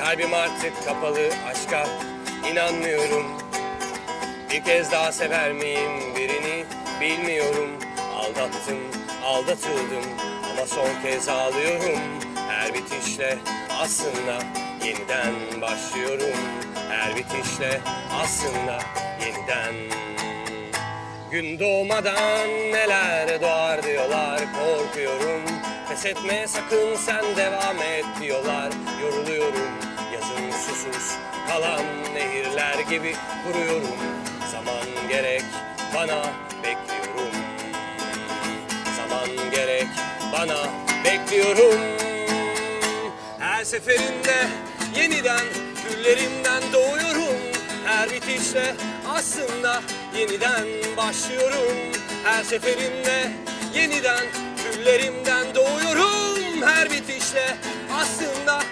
Kalbim artık kapalı aşka inanmıyorum. Bir kez daha sever miyim birini bilmiyorum. Aldattım, aldatıldım ama son kez ağlıyorum. Her bitişle aslında yeniden başlıyorum. Her bitişle aslında yeniden. Gün doğmadan neler doğar diyorlar korkuyorum Pes etme sakın sen devam et diyorlar. Yoruluyorum Yazın susuz kalan nehirler gibi kuruyorum. Zaman gerek bana bekliyorum. Zaman gerek bana bekliyorum. Her seferinde yeniden küllerimden doğuyorum. Her bitişle aslında yeniden başlıyorum. Her seferinde yeniden küllerimden doğuyorum Her bitişle. Aslında